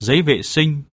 giấy vệ sinh